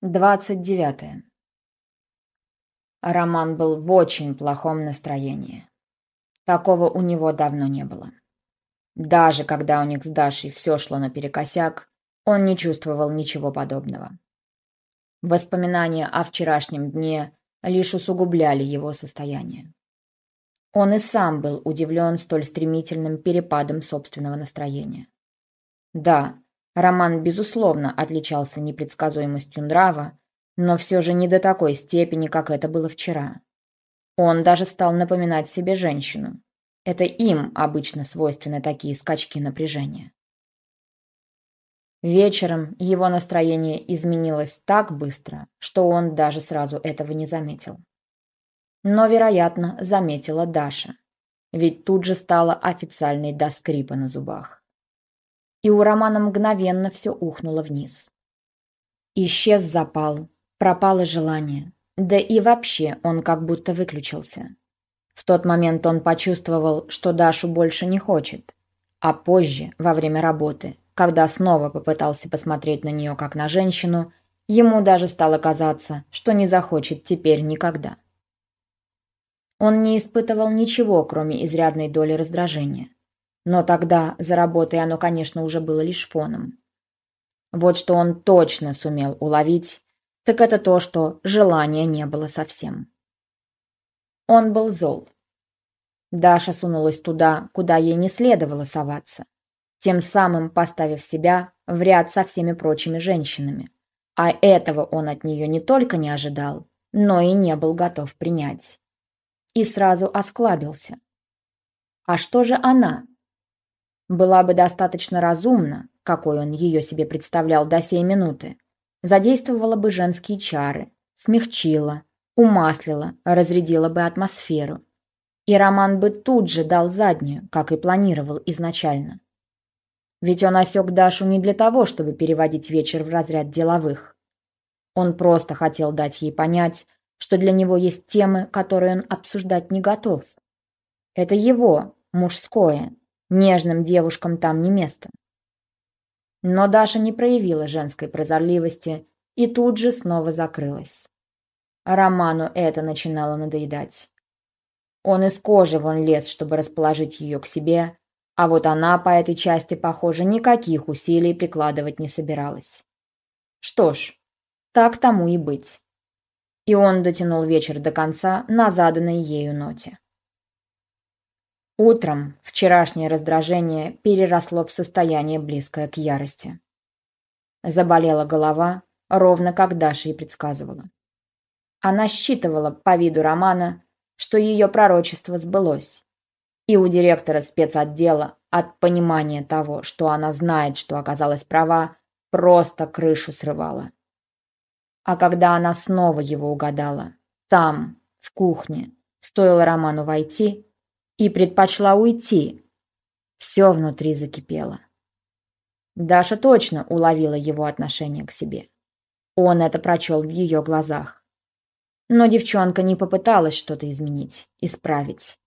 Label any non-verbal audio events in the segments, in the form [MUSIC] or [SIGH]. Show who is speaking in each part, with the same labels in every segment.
Speaker 1: Двадцать девятое. Роман был в очень плохом настроении. Такого у него давно не было. Даже когда у них с Дашей все шло наперекосяк, он не чувствовал ничего подобного. Воспоминания о вчерашнем дне лишь усугубляли его состояние. Он и сам был удивлен столь стремительным перепадом собственного настроения. Да, Роман, безусловно, отличался непредсказуемостью нрава, но все же не до такой степени, как это было вчера. Он даже стал напоминать себе женщину. Это им обычно свойственны такие скачки напряжения. Вечером его настроение изменилось так быстро, что он даже сразу этого не заметил. Но, вероятно, заметила Даша, ведь тут же стала официальной до скрипа на зубах и у Романа мгновенно все ухнуло вниз. Исчез запал, пропало желание, да и вообще он как будто выключился. В тот момент он почувствовал, что Дашу больше не хочет, а позже, во время работы, когда снова попытался посмотреть на нее как на женщину, ему даже стало казаться, что не захочет теперь никогда. Он не испытывал ничего, кроме изрядной доли раздражения. Но тогда за работой оно, конечно, уже было лишь фоном. Вот что он точно сумел уловить, так это то, что желания не было совсем. Он был зол. Даша сунулась туда, куда ей не следовало соваться, тем самым поставив себя в ряд со всеми прочими женщинами. А этого он от нее не только не ожидал, но и не был готов принять. И сразу осклабился. А что же она? Была бы достаточно разумна, какой он ее себе представлял до сей минуты, задействовала бы женские чары, смягчила, умаслила, разрядила бы атмосферу. И Роман бы тут же дал заднюю, как и планировал изначально. Ведь он осек Дашу не для того, чтобы переводить вечер в разряд деловых. Он просто хотел дать ей понять, что для него есть темы, которые он обсуждать не готов. Это его, мужское, Нежным девушкам там не место. Но Даша не проявила женской прозорливости и тут же снова закрылась. Роману это начинало надоедать. Он из кожи вон лез, чтобы расположить ее к себе, а вот она по этой части, похоже, никаких усилий прикладывать не собиралась. Что ж, так тому и быть. И он дотянул вечер до конца на заданной ею ноте. Утром вчерашнее раздражение переросло в состояние близкое к ярости. Заболела голова, ровно как Даша и предсказывала. Она считывала по виду Романа, что ее пророчество сбылось. И у директора спецотдела от понимания того, что она знает, что оказалась права, просто крышу срывала. А когда она снова его угадала, там, в кухне, стоило Роману войти, и предпочла уйти. Все внутри закипело. Даша точно уловила его отношение к себе. Он это прочел в ее глазах. Но девчонка не попыталась что-то изменить, исправить.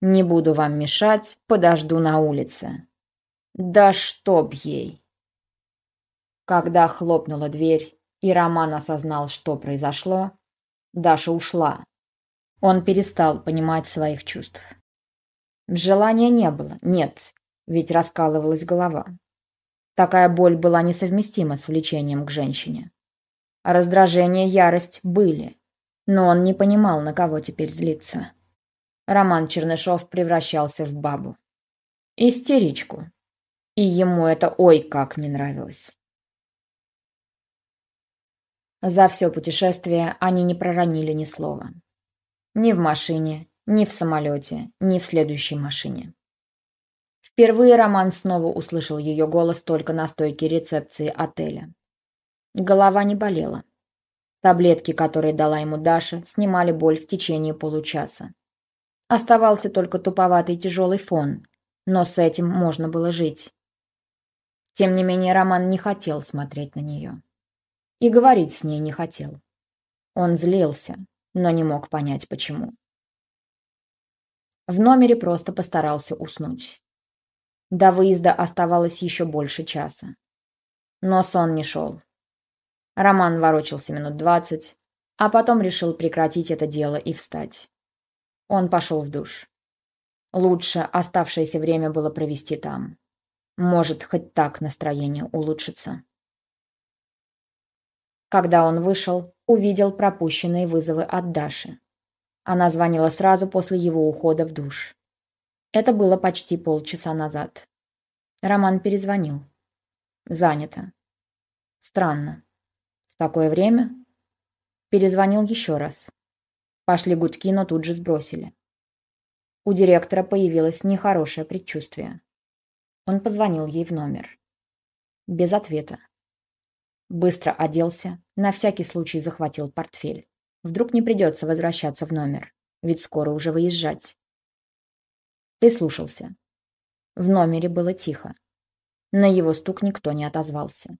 Speaker 1: «Не буду вам мешать, подожду на улице». «Да чтоб ей!» Когда хлопнула дверь, и Роман осознал, что произошло, Даша ушла, он перестал понимать своих чувств. Желания не было, нет, ведь раскалывалась голова. Такая боль была несовместима с влечением к женщине. Раздражение, ярость были, но он не понимал, на кого теперь злиться. Роман Чернышов превращался в бабу. Истеричку. И ему это ой как не нравилось. За все путешествие они не проронили ни слова. Ни в машине, ни в самолете, ни в следующей машине. Впервые Роман снова услышал ее голос только на стойке рецепции отеля. Голова не болела. Таблетки, которые дала ему Даша, снимали боль в течение получаса. Оставался только туповатый тяжелый фон, но с этим можно было жить. Тем не менее, Роман не хотел смотреть на нее. И говорить с ней не хотел. Он злился, но не мог понять, почему. В номере просто постарался уснуть. До выезда оставалось еще больше часа. Но сон не шел. Роман ворочался минут двадцать, а потом решил прекратить это дело и встать. Он пошел в душ. Лучше оставшееся время было провести там. Может, хоть так настроение улучшится. Когда он вышел, увидел пропущенные вызовы от Даши. Она звонила сразу после его ухода в душ. Это было почти полчаса назад. Роман перезвонил. Занято. Странно. В такое время? Перезвонил еще раз. Пошли гудки, но тут же сбросили. У директора появилось нехорошее предчувствие. Он позвонил ей в номер. Без ответа. Быстро оделся, на всякий случай захватил портфель. Вдруг не придется возвращаться в номер, ведь скоро уже выезжать. Прислушался. В номере было тихо. На его стук никто не отозвался.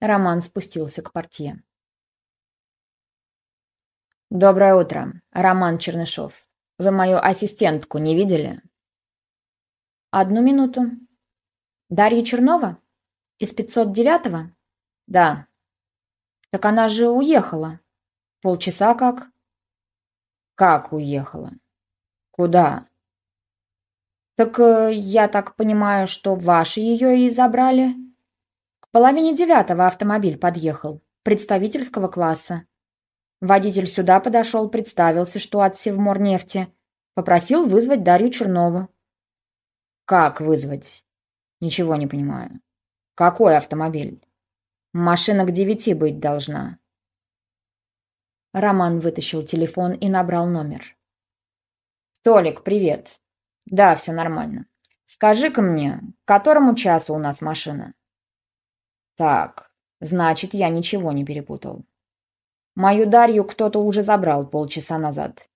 Speaker 1: Роман спустился к портье. «Доброе утро. Роман Чернышов. Вы мою ассистентку не видели?» «Одну минуту. Дарья Чернова? Из 509-го?» «Да». «Так она же уехала. Полчаса как?» «Как уехала? Куда?» «Так э, я так понимаю, что ваши ее и забрали?» половине девятого автомобиль подъехал, представительского класса. Водитель сюда подошел, представился, что от Севморнефти. Попросил вызвать Дарью Чернову. «Как вызвать?» «Ничего не понимаю. Какой автомобиль?» «Машина к девяти быть должна». Роман вытащил телефон и набрал номер. «Толик, привет. Да, все нормально. Скажи-ка мне, к которому часу у нас машина?» Так, значит, я ничего не перепутал. Мою Дарью кто-то уже забрал полчаса назад.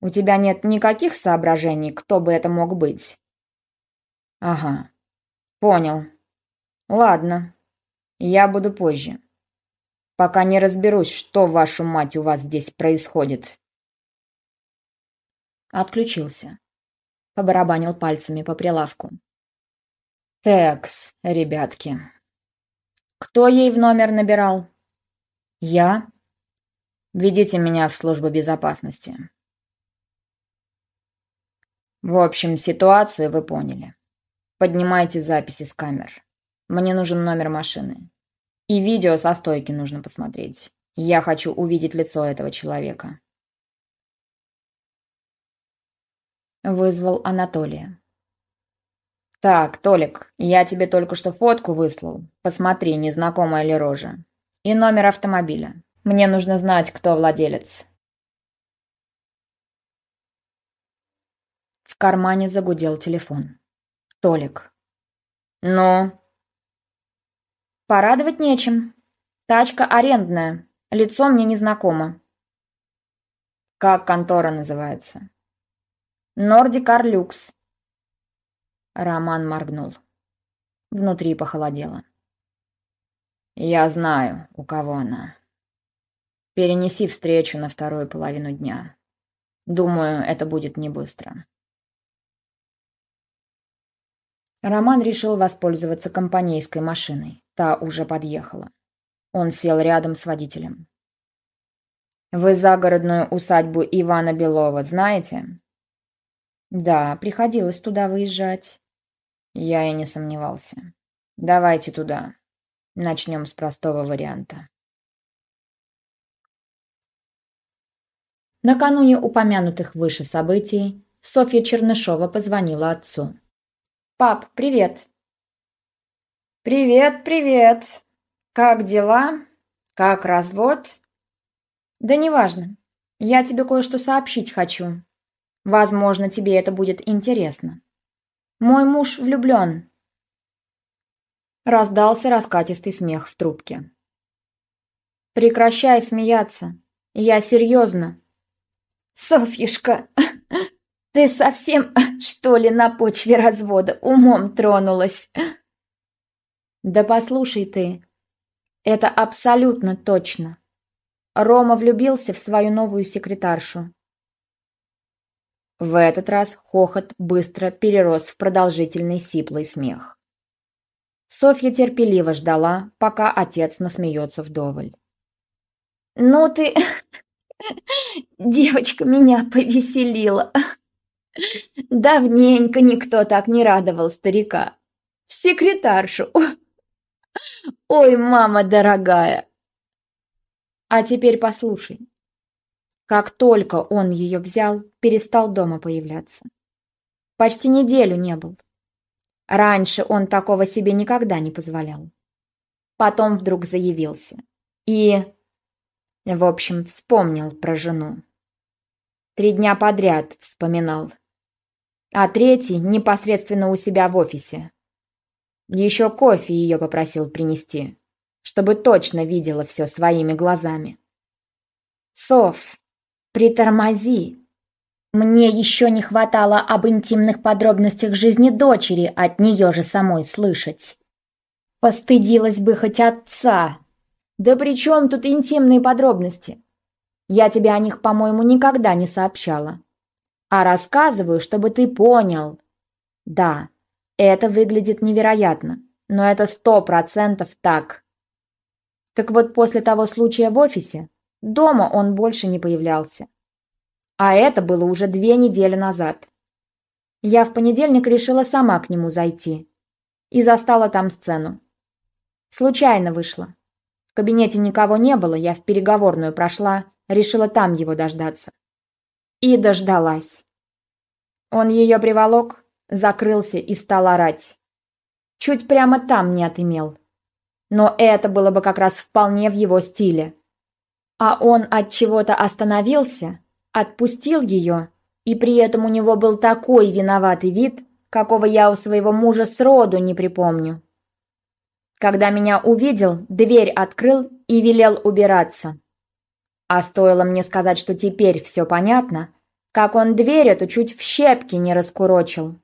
Speaker 1: У тебя нет никаких соображений, кто бы это мог быть? Ага, понял. Ладно, я буду позже. Пока не разберусь, что, вашу мать, у вас здесь происходит. Отключился. Побарабанил пальцами по прилавку. Текс, ребятки. Кто ей в номер набирал? Я. Ведите меня в службу безопасности. В общем, ситуацию вы поняли. Поднимайте записи с камер. Мне нужен номер машины. И видео со стойки нужно посмотреть. Я хочу увидеть лицо этого человека. Вызвал Анатолия. «Так, Толик, я тебе только что фотку выслал. Посмотри, незнакомая ли рожа. И номер автомобиля. Мне нужно знать, кто владелец». В кармане загудел телефон. Толик. «Ну?» «Порадовать нечем. Тачка арендная. Лицо мне незнакомо». «Как контора называется?» «Нордикар Люкс». Роман моргнул. Внутри похолодело. «Я знаю, у кого она. Перенеси встречу на вторую половину дня. Думаю, это будет не быстро». Роман решил воспользоваться компанейской машиной. Та уже подъехала. Он сел рядом с водителем. «Вы загородную усадьбу Ивана Белова знаете?» «Да, приходилось туда выезжать». Я и не сомневался. Давайте туда. Начнем с простого варианта. Накануне упомянутых выше событий Софья Чернышова позвонила отцу. «Пап, привет!» «Привет, привет! Как дела? Как развод?» «Да неважно. Я тебе кое-что сообщить хочу. Возможно, тебе это будет интересно. Мой муж влюблен!» Раздался раскатистый смех в трубке. «Прекращай смеяться. Я серьезно». «Софьюшка, [LAUGHS] ты совсем, [LAUGHS] что ли, на почве развода умом тронулась?» «Да послушай ты, это абсолютно точно. Рома влюбился в свою новую секретаршу. В этот раз хохот быстро перерос в продолжительный сиплый смех. Софья терпеливо ждала, пока отец насмеется вдоволь. «Ну ты, [LAUGHS] девочка, меня повеселила. Давненько никто так не радовал старика. В секретаршу. Ой, мама дорогая!» А теперь послушай. Как только он ее взял, перестал дома появляться. Почти неделю не был. Раньше он такого себе никогда не позволял. Потом вдруг заявился. И, в общем, вспомнил про жену. Три дня подряд вспоминал. А третий непосредственно у себя в офисе. Еще кофе ее попросил принести, чтобы точно видела все своими глазами. «Сов, притормози!» Мне еще не хватало об интимных подробностях жизни дочери от нее же самой слышать. Постыдилась бы хоть отца. Да при чем тут интимные подробности? Я тебе о них, по-моему, никогда не сообщала. А рассказываю, чтобы ты понял. Да, это выглядит невероятно, но это сто процентов так. Так вот, после того случая в офисе, дома он больше не появлялся. А это было уже две недели назад. Я в понедельник решила сама к нему зайти. И застала там сцену. Случайно вышла. В кабинете никого не было, я в переговорную прошла, решила там его дождаться. И дождалась. Он ее приволок, закрылся и стал орать. Чуть прямо там не отымел. Но это было бы как раз вполне в его стиле. А он от чего-то остановился Отпустил ее, и при этом у него был такой виноватый вид, какого я у своего мужа сроду не припомню. Когда меня увидел, дверь открыл и велел убираться. А стоило мне сказать, что теперь все понятно, как он дверь эту чуть в щепки не раскурочил.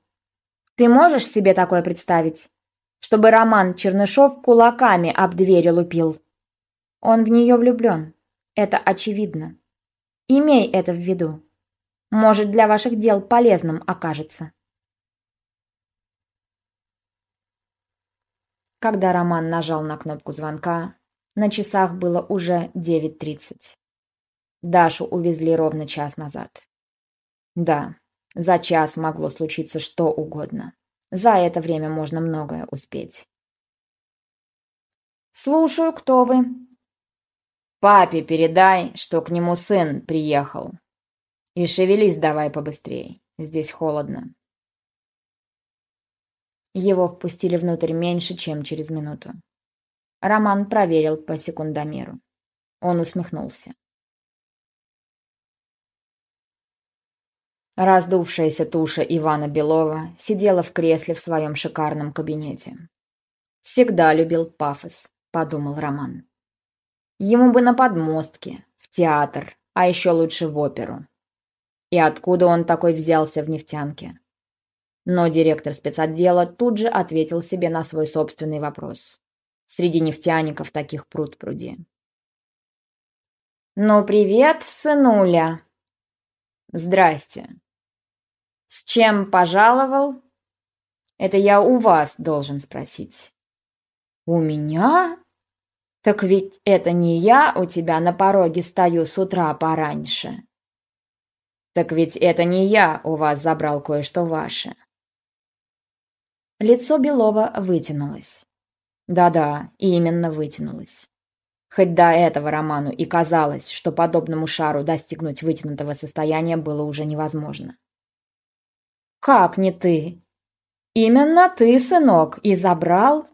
Speaker 1: Ты можешь себе такое представить? Чтобы Роман Чернышов кулаками об дверь лупил. Он в нее влюблен. Это очевидно. Имей это в виду. Может, для ваших дел полезным окажется. Когда Роман нажал на кнопку звонка, на часах было уже 9.30. Дашу увезли ровно час назад. Да, за час могло случиться что угодно. За это время можно многое успеть. «Слушаю, кто вы?» Папе передай, что к нему сын приехал. И шевелись давай побыстрей, здесь холодно. Его впустили внутрь меньше, чем через минуту. Роман проверил по секундомеру. Он усмехнулся. Раздувшаяся туша Ивана Белова сидела в кресле в своем шикарном кабинете. «Всегда любил пафос», — подумал Роман. Ему бы на подмостке, в театр, а еще лучше в оперу. И откуда он такой взялся в нефтянке? Но директор спецотдела тут же ответил себе на свой собственный вопрос. Среди нефтяников таких пруд пруди. «Ну, привет, сынуля!» «Здрасте!» «С чем пожаловал?» «Это я у вас должен спросить». «У меня?» Так ведь это не я у тебя на пороге стою с утра пораньше. Так ведь это не я у вас забрал кое-что ваше. Лицо Белова вытянулось. Да-да, именно вытянулось. Хоть до этого Роману и казалось, что подобному шару достигнуть вытянутого состояния было уже невозможно. «Как не ты? Именно ты, сынок, и забрал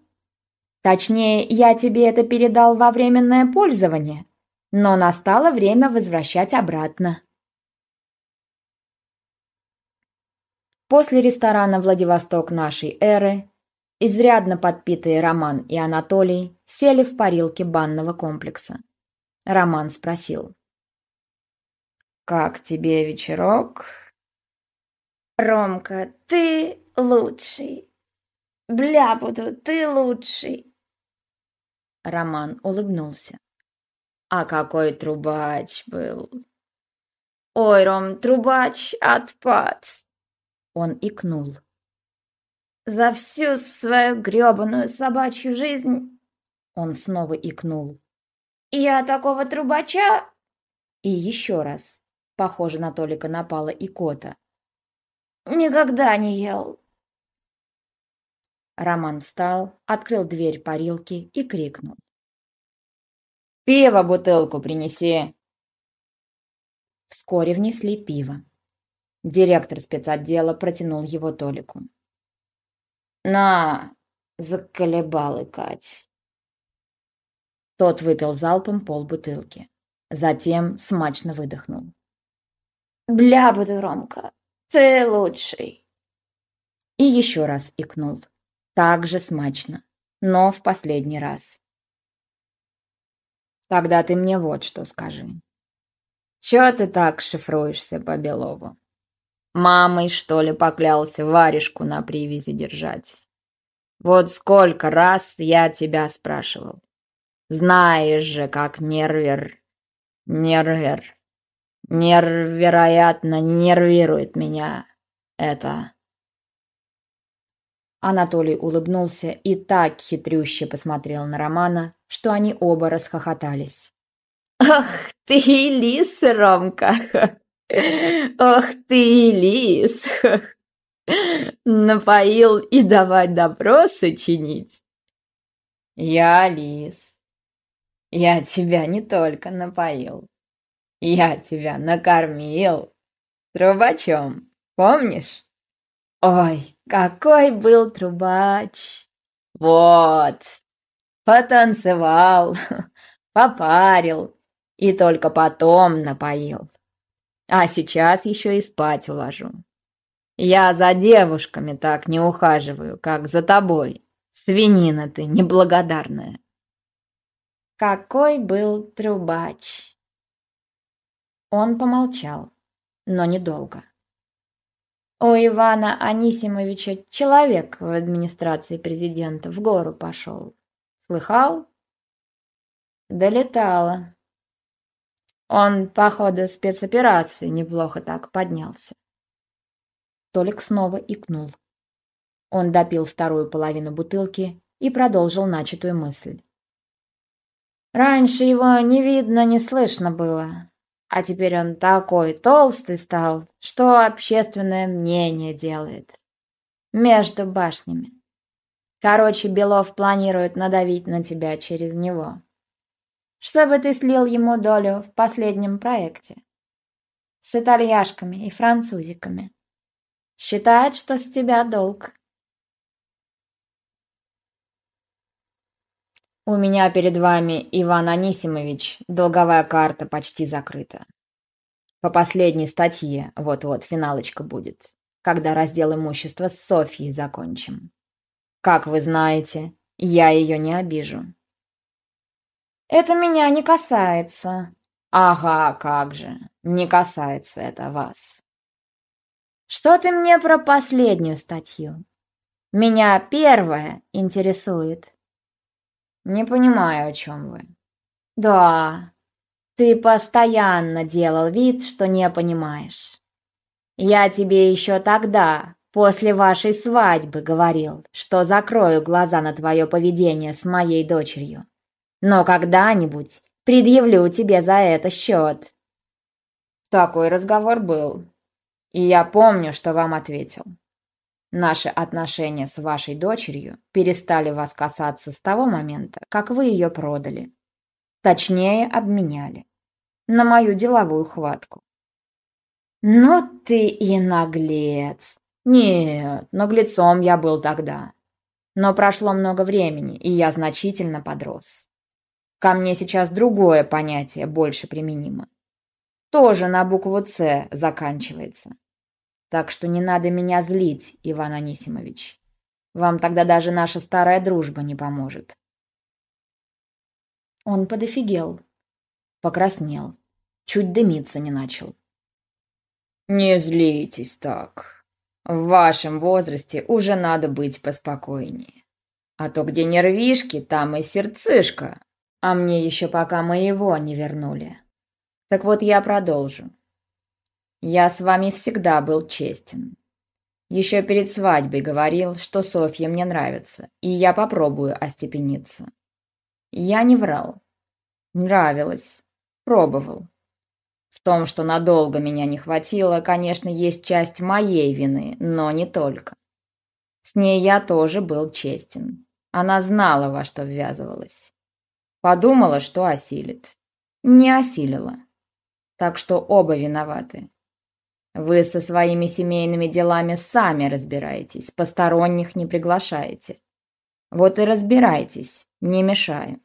Speaker 1: Точнее, я тебе это передал во временное пользование, но настало время возвращать обратно. После ресторана «Владивосток нашей эры» изрядно подпитые Роман и Анатолий сели в парилке банного комплекса. Роман спросил. «Как тебе вечерок?»
Speaker 2: «Ромка, ты лучший. Бля буду, ты лучший.
Speaker 1: Роман улыбнулся. А какой трубач был!
Speaker 2: Ой, Ром, трубач, отпад!
Speaker 1: Он икнул.
Speaker 2: за всю свою грёбаную собачью жизнь...»
Speaker 1: Он снова икнул.
Speaker 2: «Я такого трубача...»
Speaker 1: И еще раз. Похоже, на Толика напала икота.
Speaker 2: «Никогда не ел».
Speaker 1: Роман встал, открыл дверь парилки и крикнул. «Пиво бутылку принеси!» Вскоре внесли пиво. Директор спецотдела протянул его Толику. «На!» — заколебал Кать. Тот выпил залпом полбутылки. Затем смачно выдохнул.
Speaker 2: «Бля, буду, Ромка, ты лучший!»
Speaker 1: И еще раз икнул. Так же смачно, но в последний раз. «Тогда ты мне вот что скажи. Чё ты так шифруешься по Белову? Мамой, что ли, поклялся варежку на привязи держать? Вот сколько раз я тебя спрашивал. Знаешь же, как нервер, нервер, нервероятно нервирует меня это. Анатолий улыбнулся и так хитрюще посмотрел на Романа, что они оба расхохотались.
Speaker 2: «Ах ты, лис, Ромка! Ох ты, лис! Напоил и давай допросы чинить!»
Speaker 1: «Я лис. Я тебя не только напоил. Я тебя накормил. Трубачом, помнишь? Ой, какой был трубач! Вот, потанцевал, [LAUGHS] попарил, и только потом напоил. А сейчас еще и спать уложу. Я за девушками так не ухаживаю, как за тобой. Свинина ты неблагодарная.
Speaker 2: Какой был трубач?
Speaker 1: Он помолчал, но недолго.
Speaker 2: У Ивана Анисимовича человек в администрации президента в гору пошел. Слыхал? Долетало. Он по ходу спецоперации неплохо так поднялся.
Speaker 1: Толик снова икнул. Он допил вторую половину бутылки и продолжил начатую мысль.
Speaker 2: Раньше его не видно, не слышно было, а теперь он такой толстый стал, что общественное мнение делает. Между башнями. Короче, Белов планирует надавить на тебя через него чтобы ты слил ему долю в последнем проекте. С итальяшками и французиками. Считает, что с тебя долг.
Speaker 1: У меня перед вами, Иван Анисимович, долговая карта почти закрыта. По последней статье, вот-вот финалочка будет, когда раздел имущества с Софьей закончим. Как вы знаете, я ее не обижу.
Speaker 2: Это меня не касается.
Speaker 1: Ага, как же, не касается это вас.
Speaker 2: Что ты мне про последнюю статью? Меня первая интересует.
Speaker 1: Не понимаю, о чем вы.
Speaker 2: Да, ты постоянно делал вид, что не понимаешь. Я тебе еще тогда, после вашей свадьбы, говорил, что закрою глаза на твое поведение с моей дочерью. Но когда-нибудь предъявлю тебе за это счет».
Speaker 1: Такой разговор был. И я помню, что вам ответил. Наши отношения с вашей дочерью перестали вас касаться с того момента, как вы ее продали. Точнее, обменяли. На мою деловую хватку.
Speaker 2: «Ну ты и наглец!»
Speaker 1: «Нет, наглецом я был тогда. Но прошло много времени, и я значительно подрос. Ко мне сейчас другое понятие больше применимо. Тоже на букву «Ц» заканчивается. Так что не надо меня злить, Иван Анисимович. Вам тогда даже наша старая дружба не поможет. Он подофигел, покраснел, чуть дымиться не начал. Не злитесь так. В вашем возрасте уже надо быть поспокойнее. А то где нервишки, там и сердцишко. А мне еще пока моего не вернули. Так вот я продолжу. Я с вами всегда был честен. Еще перед свадьбой говорил, что Софья мне нравится, и я попробую остепениться. Я не врал. Нравилось. Пробовал. В том, что надолго меня не хватило, конечно, есть часть моей вины, но не только. С ней я тоже был честен. Она знала, во что ввязывалась. Подумала, что осилит. Не осилила. Так что оба виноваты. Вы со своими семейными делами сами разбираетесь, посторонних не приглашаете. Вот и разбирайтесь, не мешаю.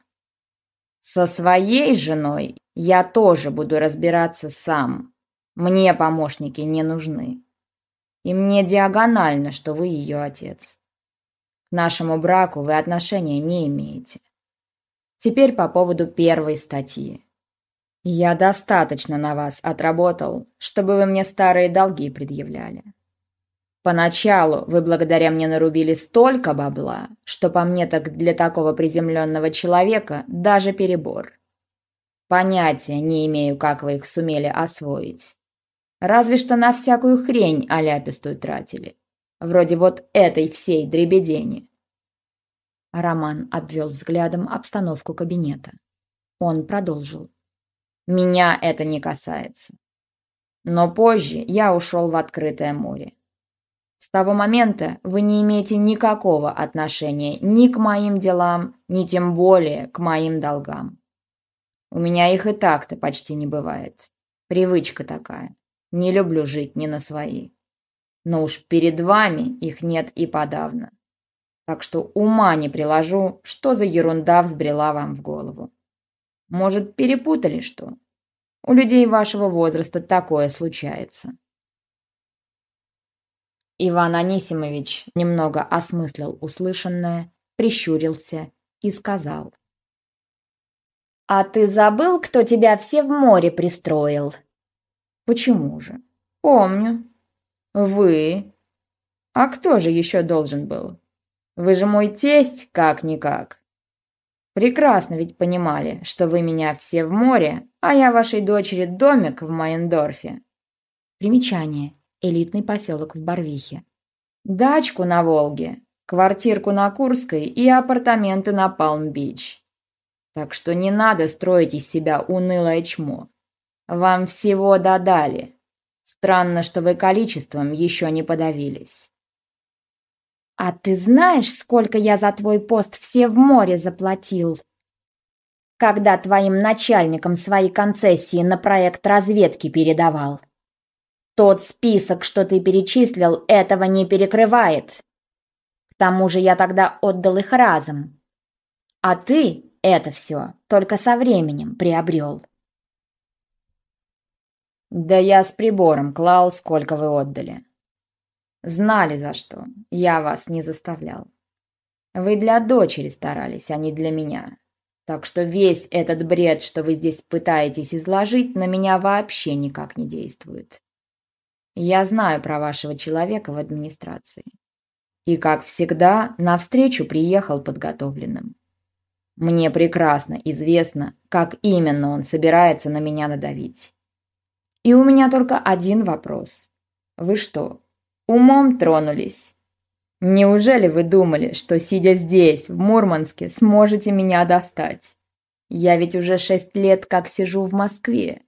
Speaker 1: Со своей женой я тоже буду разбираться сам. Мне помощники не нужны. И мне диагонально, что вы ее отец. К нашему браку вы отношения не имеете. Теперь по поводу первой статьи. Я достаточно на вас отработал, чтобы вы мне старые долги предъявляли. Поначалу вы благодаря мне нарубили столько бабла, что по мне так для такого приземленного человека даже перебор. Понятия не имею, как вы их сумели освоить. Разве что на всякую хрень аляпистую тратили. Вроде вот этой всей дребедени. Роман обвел взглядом обстановку кабинета. Он продолжил. Меня это не касается. Но позже я ушел в открытое море. С того момента вы не имеете никакого отношения ни к моим делам, ни тем более к моим долгам. У меня их и так-то почти не бывает. Привычка такая. Не люблю жить не на свои. Но уж перед вами их нет и подавно. Так что ума не приложу, что за ерунда взбрела вам в голову. Может, перепутали что? У людей вашего возраста такое случается. Иван Анисимович немного осмыслил услышанное, прищурился и сказал. «А ты забыл, кто тебя все в море пристроил?» «Почему же?» «Помню. Вы. А кто же еще должен был? Вы же мой тесть, как-никак. Прекрасно ведь понимали, что вы меня все в море, а я вашей дочери домик в Майендорфе. Примечание. Элитный поселок в Барвихе. Дачку на Волге, квартирку на Курской и апартаменты на Палм-Бич. Так что не надо строить из себя унылое чмо. Вам всего додали. Странно, что вы количеством еще не подавились. «А ты знаешь, сколько я за твой пост все в море заплатил?» «Когда твоим начальникам свои концессии на проект разведки передавал?» «Тот список, что ты перечислил, этого не перекрывает. К тому же я тогда отдал их разом. А ты это все только со временем приобрел». «Да я с прибором клал, сколько вы отдали», Знали за что. Я вас не заставлял. Вы для дочери старались, а не для меня. Так что весь этот бред, что вы здесь пытаетесь изложить, на меня вообще никак не действует. Я знаю про вашего человека в администрации. И, как всегда, навстречу приехал подготовленным. Мне прекрасно известно, как именно он собирается на меня надавить. И у меня только один вопрос. Вы что, Умом тронулись. Неужели вы думали, что, сидя здесь, в Мурманске, сможете меня достать? Я ведь уже шесть лет как сижу в Москве.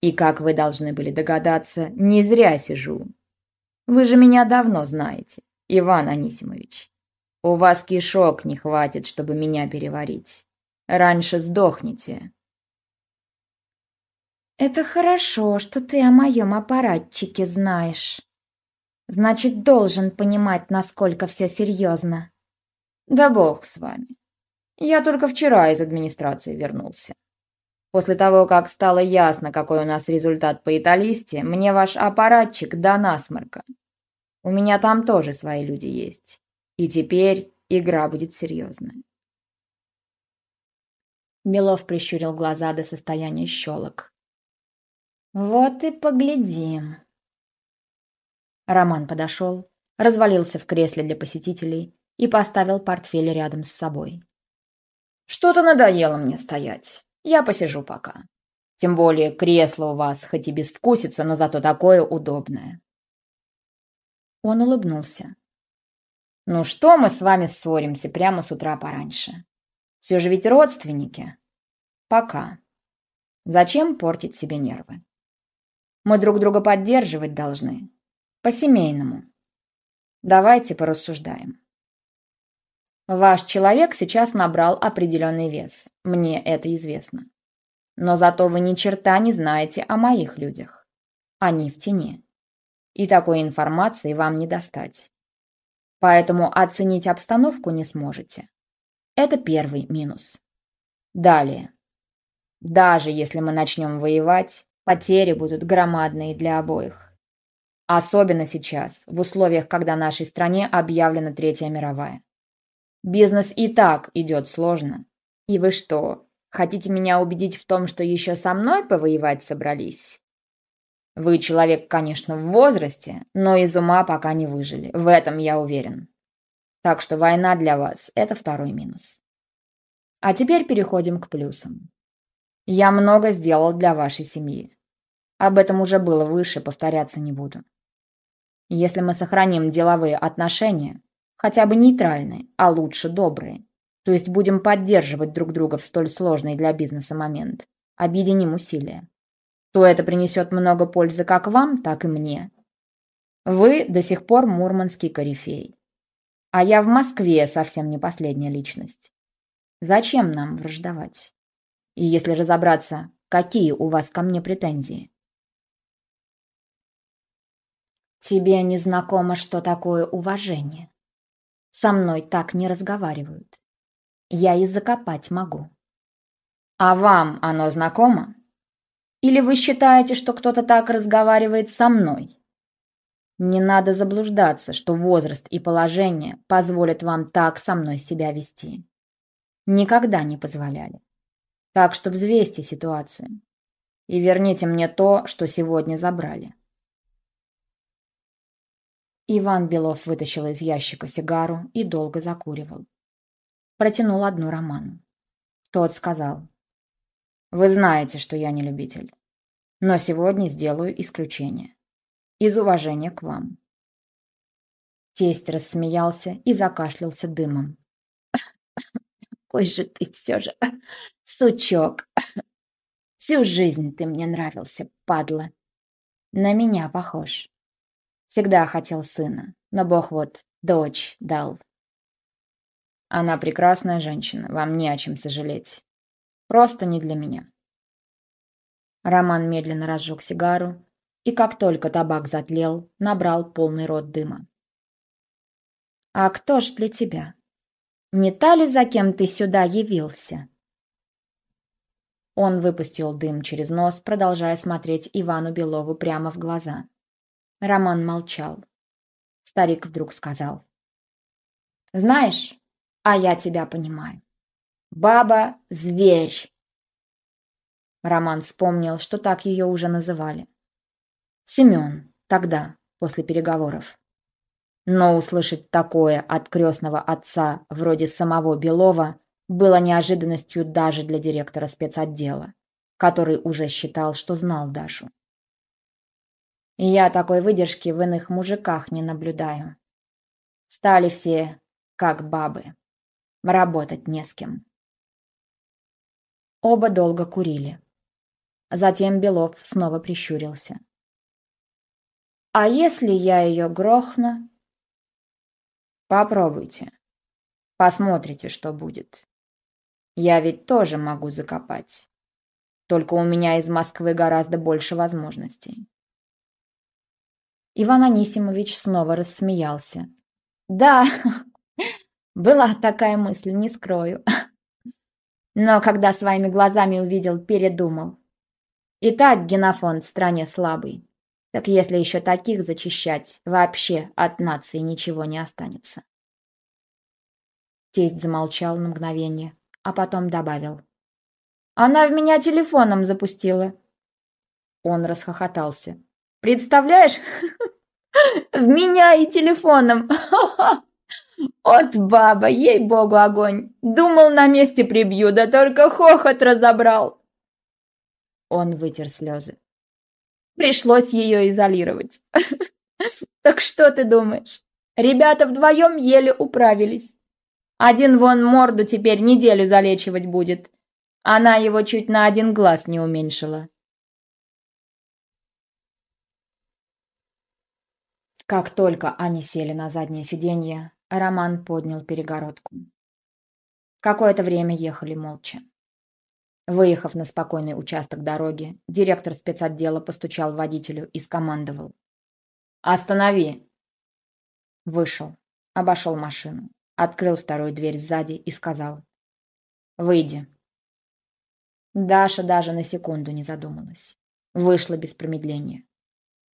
Speaker 1: И, как вы должны были догадаться, не зря сижу. Вы же меня давно знаете, Иван Анисимович. У вас кишок не хватит, чтобы меня переварить. Раньше сдохнете. Это хорошо, что ты о моем аппаратчике знаешь. Значит, должен понимать, насколько все серьезно. Да бог с вами. Я только вчера из администрации вернулся. После того, как стало ясно, какой у нас результат по италисте, мне ваш аппаратчик до насморка. У меня там тоже свои люди есть. И теперь игра будет серьезная. Белов прищурил глаза до состояния щелок. «Вот и поглядим», Роман подошел, развалился в кресле для посетителей и поставил портфель рядом с собой. «Что-то надоело мне стоять. Я посижу пока. Тем более кресло у вас хоть и безвкусица, но зато такое удобное». Он улыбнулся. «Ну что мы с вами ссоримся прямо с утра пораньше? Все же ведь родственники. Пока. Зачем портить себе нервы? Мы друг друга поддерживать должны. По-семейному. Давайте порассуждаем. Ваш человек сейчас набрал определенный вес. Мне это известно. Но зато вы ни черта не знаете о моих людях. Они в тени. И такой информации вам не достать. Поэтому оценить обстановку не сможете. Это первый минус. Далее. Даже если мы начнем воевать, потери будут громадные для обоих. Особенно сейчас, в условиях, когда нашей стране объявлена Третья мировая. Бизнес и так идет сложно. И вы что, хотите меня убедить в том, что еще со мной повоевать собрались? Вы человек, конечно, в возрасте, но из ума пока не выжили. В этом я уверен. Так что война для вас – это второй минус. А теперь переходим к плюсам. Я много сделал для вашей семьи. Об этом уже было выше, повторяться не буду. Если мы сохраним деловые отношения, хотя бы нейтральные, а лучше добрые, то есть будем поддерживать друг друга в столь сложный для бизнеса момент, объединим усилия, то это принесет много пользы как вам, так и мне. Вы до сих пор мурманский корифей. А я в Москве совсем не последняя личность. Зачем нам враждовать? И если разобраться, какие у вас ко мне претензии? Тебе не знакомо, что такое уважение. Со мной так не разговаривают. Я и закопать могу. А вам оно знакомо? Или вы считаете, что кто-то так разговаривает со мной? Не надо заблуждаться, что возраст и положение позволят вам так со мной себя вести. Никогда не позволяли. Так что взвесьте ситуацию и верните мне то, что сегодня забрали. Иван Белов вытащил из ящика сигару и долго закуривал. Протянул одну Роману. Тот сказал, «Вы знаете, что я не любитель, но сегодня сделаю исключение из уважения к вам. Тесть рассмеялся и закашлялся дымом. [COUGHS] «Какой же ты все же [COUGHS] сучок! [COUGHS] Всю жизнь ты мне нравился, падла. На меня похож. Всегда хотел сына, но Бог вот дочь дал. Она прекрасная женщина, вам не о чем сожалеть. Просто не для меня». Роман медленно разжег сигару и как только табак затлел, набрал полный рот дыма. «А кто ж для тебя? Не та ли, за кем ты сюда явился?» Он выпустил дым через нос, продолжая смотреть Ивану Белову прямо в глаза. Роман молчал. Старик вдруг сказал. «Знаешь, а я тебя понимаю. Баба – зверь!» Роман вспомнил, что так ее уже называли. Семен, тогда, после переговоров. Но услышать такое от крестного отца, вроде самого Белова, было неожиданностью даже для директора спецотдела, который уже считал, что знал Дашу. И я такой выдержки в иных мужиках не наблюдаю. Стали все как бабы. Работать не с кем. Оба долго курили. Затем Белов снова прищурился. А если я ее грохну? Попробуйте. Посмотрите, что будет. Я ведь тоже могу закопать. Только у меня из Москвы гораздо больше возможностей. Иван Анисимович снова рассмеялся. Да, [LAUGHS] была такая мысль, не скрою. Но когда своими глазами увидел, передумал. И так генофонд в стране слабый. Так если еще таких зачищать, вообще от нации ничего не останется. Тесть замолчал на мгновение, а потом добавил. «Она в меня телефоном запустила». Он расхохотался. «Представляешь? [LAUGHS] В меня и телефоном! [LAUGHS] От баба, ей-богу, огонь! Думал, на месте прибью, да только хохот разобрал!» Он вытер слезы. Пришлось ее изолировать. [LAUGHS]
Speaker 2: Так что ты думаешь? Ребята вдвоем еле управились. Один вон морду теперь неделю залечивать будет. Она его чуть на один глаз не уменьшила.
Speaker 1: Как только они сели на заднее сиденье, Роман поднял перегородку. Какое-то время ехали молча. Выехав на спокойный участок дороги, директор спецотдела постучал водителю и скомандовал. «Останови!» Вышел, обошел машину, открыл вторую дверь сзади и сказал. «Выйди». Даша даже на секунду не задумалась. Вышла без промедления.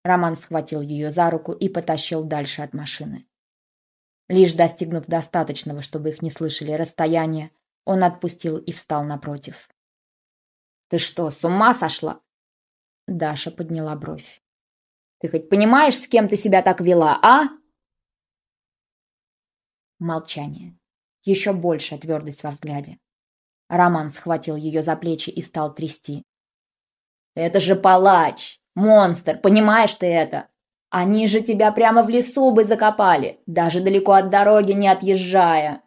Speaker 1: Роман схватил ее за руку и потащил дальше от машины. Лишь достигнув достаточного, чтобы их не слышали расстояния, он отпустил и встал напротив. «Ты что, с ума сошла?» Даша подняла бровь. «Ты хоть понимаешь, с кем ты себя так вела, а?» Молчание. Еще большая твердость во взгляде. Роман схватил ее за плечи и стал трясти. «Это же палач! Монстр! Понимаешь ты это? Они же тебя прямо в лесу бы закопали, даже далеко от дороги не отъезжая.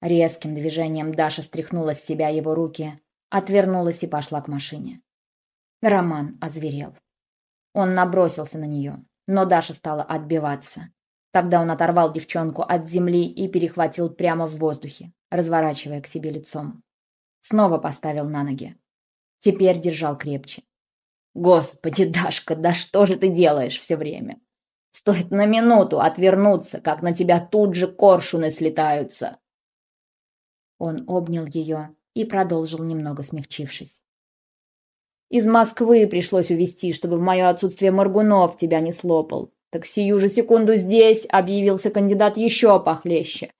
Speaker 1: Резким движением Даша стряхнула с себя его руки, отвернулась и пошла к машине. Роман озверел. Он набросился на нее, но Даша стала отбиваться. Тогда он оторвал девчонку от земли и перехватил прямо в воздухе, разворачивая к себе лицом. Снова поставил на ноги. Теперь держал крепче. Господи, Дашка, да что же ты делаешь все время? Стоит на минуту отвернуться, как на тебя тут же коршуны слетаются. Он обнял ее и продолжил, немного смягчившись. Из Москвы пришлось увезти, чтобы в мое отсутствие Моргунов тебя не слопал. Так сию же секунду здесь объявился кандидат еще похлеще.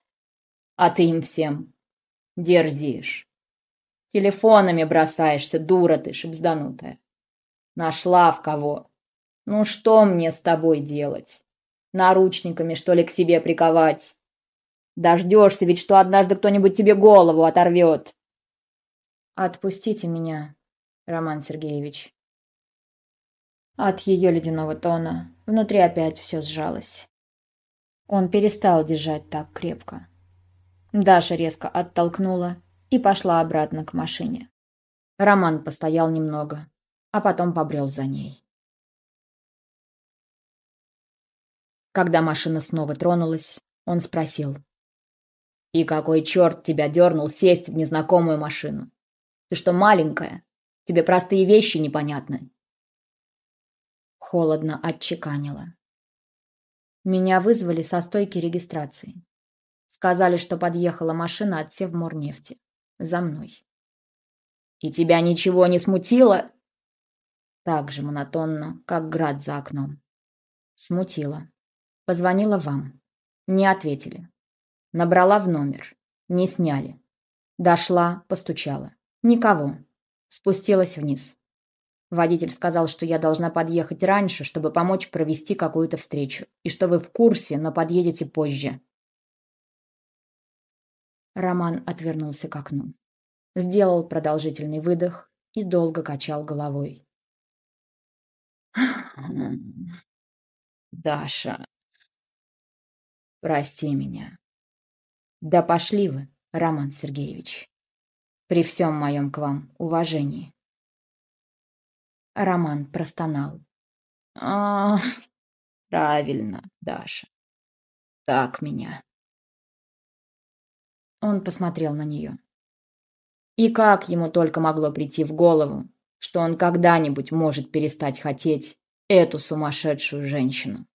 Speaker 1: А ты им всем дерзишь. Телефонами бросаешься, дура ты, шибзданутая. Нашла в кого. Ну что мне с тобой делать? Наручниками, что ли, к себе приковать? Дождешься ведь, что однажды кто-нибудь тебе голову оторвет. Отпустите меня, Роман Сергеевич. От ее ледяного тона внутри опять все сжалось. Он перестал держать так крепко. Даша резко оттолкнула и пошла обратно к машине. Роман постоял немного, а потом побрел за ней. Когда машина снова тронулась, он спросил. «И какой черт тебя дернул сесть в незнакомую машину? Ты что, маленькая? Тебе простые вещи непонятны?» Холодно отчеканила. Меня вызвали со стойки регистрации. Сказали, что подъехала машина от Севморнефти. За мной. «И тебя ничего не смутило?» Так же монотонно, как град за окном. Смутила. Позвонила вам. Не ответили. Набрала в номер. Не сняли. Дошла, постучала. Никого. Спустилась вниз. Водитель сказал, что я должна подъехать раньше, чтобы помочь провести какую-то встречу, и что вы в курсе, но подъедете позже. Роман отвернулся к окну. Сделал продолжительный выдох и долго качал головой. Даша, прости меня. Да пошли вы, Роман Сергеевич. При всем моем к вам уважении. Роман простонал. А, правильно, Даша. Так меня. Он посмотрел на нее. И как ему только могло прийти в голову, что он когда-нибудь может перестать хотеть эту сумасшедшую женщину.